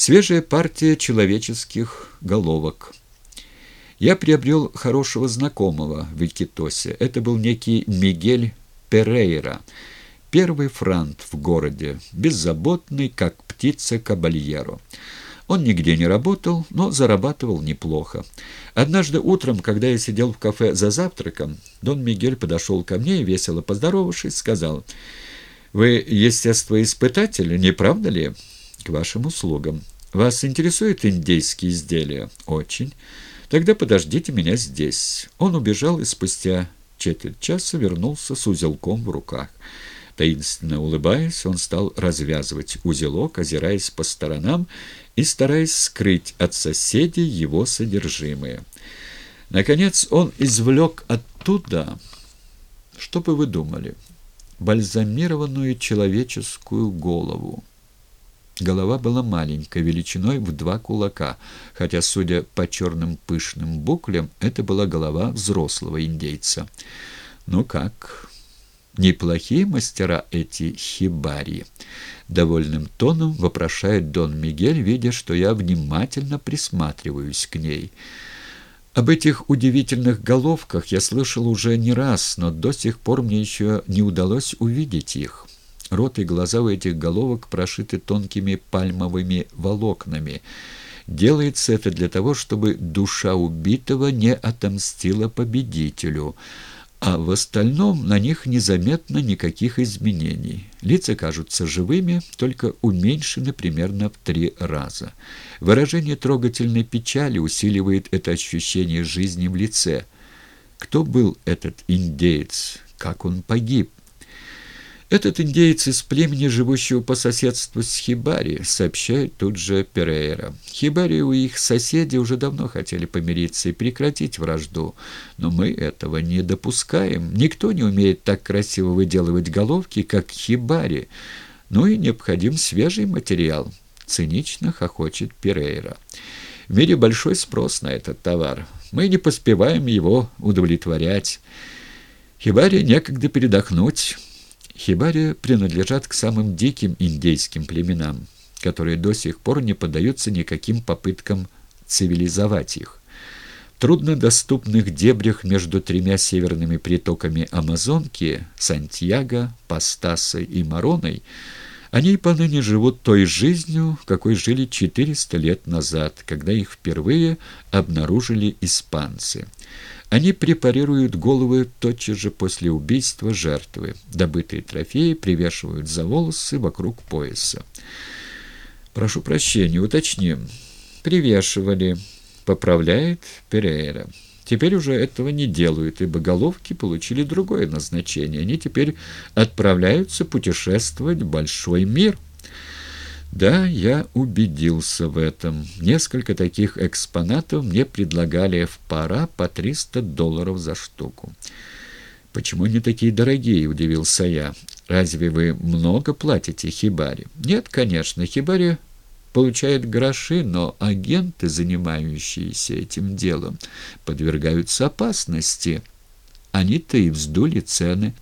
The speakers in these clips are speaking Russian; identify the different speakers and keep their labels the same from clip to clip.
Speaker 1: Свежая партия человеческих головок. Я приобрел хорошего знакомого в Икитосе. Это был некий Мигель Перейра, первый франт в городе, беззаботный, как птица кабальеро. Он нигде не работал, но зарабатывал неплохо. Однажды утром, когда я сидел в кафе за завтраком, Дон Мигель подошел ко мне и, весело поздоровавшись, сказал, «Вы естествоиспытатели, не правда ли?» «К вашим услугам. Вас интересуют индейские изделия?» «Очень. Тогда подождите меня здесь». Он убежал и спустя четверть часа вернулся с узелком в руках. Таинственно улыбаясь, он стал развязывать узелок, озираясь по сторонам и стараясь скрыть от соседей его содержимое. Наконец он извлек оттуда, что бы вы думали, бальзамированную человеческую голову. Голова была маленькая, величиной в два кулака, хотя, судя по черным пышным буклям, это была голова взрослого индейца. «Ну как?» Неплохие мастера эти хибари. Довольным тоном вопрошает Дон Мигель, видя, что я внимательно присматриваюсь к ней. Об этих удивительных головках я слышал уже не раз, но до сих пор мне еще не удалось увидеть их. Рот и глаза у этих головок прошиты тонкими пальмовыми волокнами. Делается это для того, чтобы душа убитого не отомстила победителю — а в остальном на них незаметно никаких изменений. Лица кажутся живыми, только уменьшены примерно в три раза. Выражение трогательной печали усиливает это ощущение жизни в лице. Кто был этот индеец? Как он погиб? «Этот индейец из племени, живущего по соседству с Хибари», — сообщает тут же Перейра. «Хибари у их соседей уже давно хотели помириться и прекратить вражду, но мы этого не допускаем. Никто не умеет так красиво выделывать головки, как Хибари. Ну и необходим свежий материал», — цинично хохочет Перейра. «В мире большой спрос на этот товар. Мы не поспеваем его удовлетворять. Хибари некогда передохнуть». Хибари принадлежат к самым диким индейским племенам, которые до сих пор не поддаются никаким попыткам цивилизовать их. В труднодоступных дебрях между тремя северными притоками Амазонки – Сантьяго, Пастасой и Мароной – они поныне живут той жизнью, какой жили 400 лет назад, когда их впервые обнаружили испанцы. Они препарируют головы тотчас же после убийства жертвы. Добытые трофеи привешивают за волосы вокруг пояса. «Прошу прощения, уточним. Привешивали», — поправляет Перейра. Теперь уже этого не делают, ибо головки получили другое назначение. Они теперь отправляются путешествовать в большой мир». Да, я убедился в этом. Несколько таких экспонатов мне предлагали в пара по 300 долларов за штуку. «Почему они такие дорогие?» – удивился я. «Разве вы много платите Хибаре?» «Нет, конечно. Хибаре получает гроши, но агенты, занимающиеся этим делом, подвергаются опасности. Они-то и вздули цены».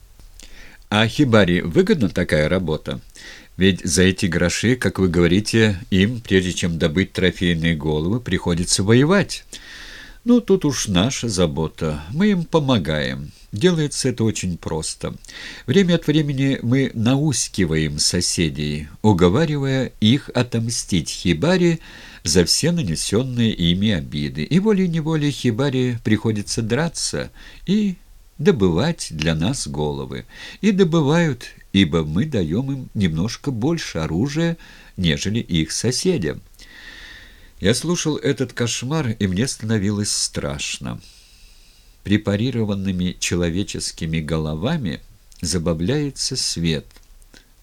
Speaker 1: «А Хибаре выгодна такая работа?» Ведь за эти гроши, как вы говорите, им, прежде чем добыть трофейные головы, приходится воевать. Ну, тут уж наша забота. Мы им помогаем. Делается это очень просто. Время от времени мы наускиваем соседей, уговаривая их отомстить Хибаре за все нанесенные ими обиды. И волей-неволей Хибаре приходится драться и добывать для нас головы. И добывают, ибо мы даем им немножко больше оружия, нежели их соседям. Я слушал этот кошмар, и мне становилось страшно. Препарированными человеческими головами забавляется свет.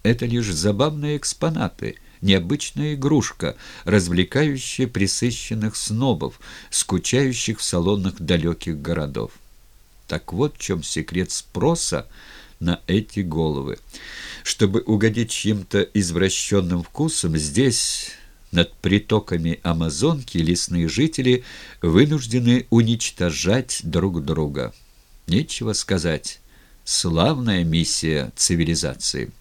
Speaker 1: Это лишь забавные экспонаты, необычная игрушка, развлекающая присыщенных снобов, скучающих в салонах далеких городов. Так вот в чем секрет спроса на эти головы. Чтобы угодить чьим-то извращенным вкусом, здесь, над притоками Амазонки, лесные жители вынуждены уничтожать друг друга. Нечего сказать. Славная миссия цивилизации.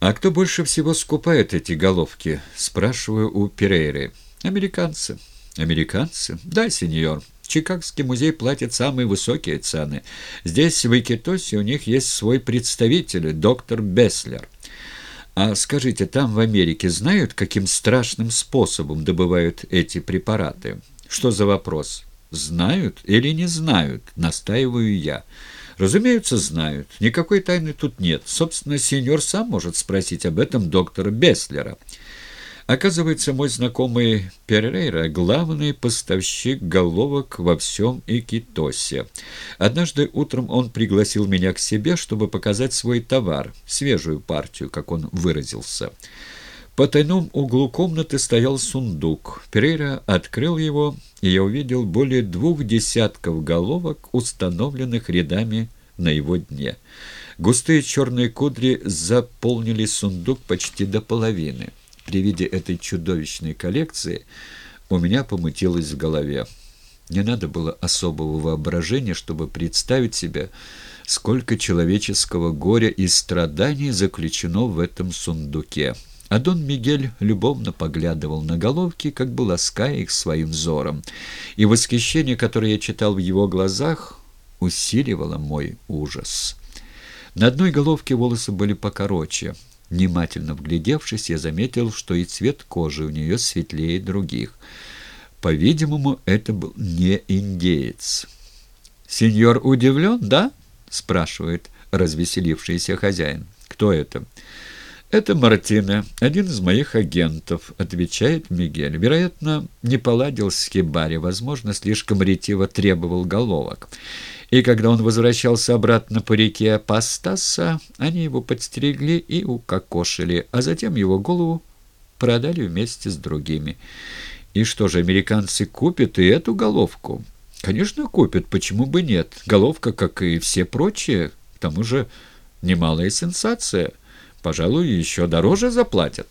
Speaker 1: «А кто больше всего скупает эти головки?» — спрашиваю у Перейры. «Американцы». «Американцы?» «Да, сеньор. Чикагский музей платит самые высокие цены. Здесь, в Икитосе, у них есть свой представитель, доктор Беслер. А скажите, там в Америке знают, каким страшным способом добывают эти препараты? Что за вопрос? Знают или не знают? Настаиваю я. Разумеется, знают. Никакой тайны тут нет. Собственно, сеньор сам может спросить об этом доктора Беслера. Оказывается, мой знакомый Перейра – главный поставщик головок во всем Икитосе. Однажды утром он пригласил меня к себе, чтобы показать свой товар, свежую партию, как он выразился. По тайному углу комнаты стоял сундук. Перейра открыл его, и я увидел более двух десятков головок, установленных рядами на его дне. Густые черные кудри заполнили сундук почти до половины. При виде этой чудовищной коллекции у меня помутилось в голове. Не надо было особого воображения, чтобы представить себе, сколько человеческого горя и страданий заключено в этом сундуке. А Дон Мигель любовно поглядывал на головки, как бы лаская их своим взором, и восхищение, которое я читал в его глазах, усиливало мой ужас. На одной головке волосы были покороче. Внимательно вглядевшись, я заметил, что и цвет кожи у нее светлее других. По-видимому, это был не индеец. «Сеньор удивлен, да?» — спрашивает развеселившийся хозяин. «Кто это?» «Это Мартина, один из моих агентов», — отвечает Мигель. «Вероятно, не поладил с Хибари, возможно, слишком ретиво требовал головок. И когда он возвращался обратно по реке Пастаса, они его подстерегли и укокошили, а затем его голову продали вместе с другими. И что же, американцы купят и эту головку?» «Конечно, купят. Почему бы нет? Головка, как и все прочие, к тому же немалая сенсация» пожалуй, еще дороже заплатят.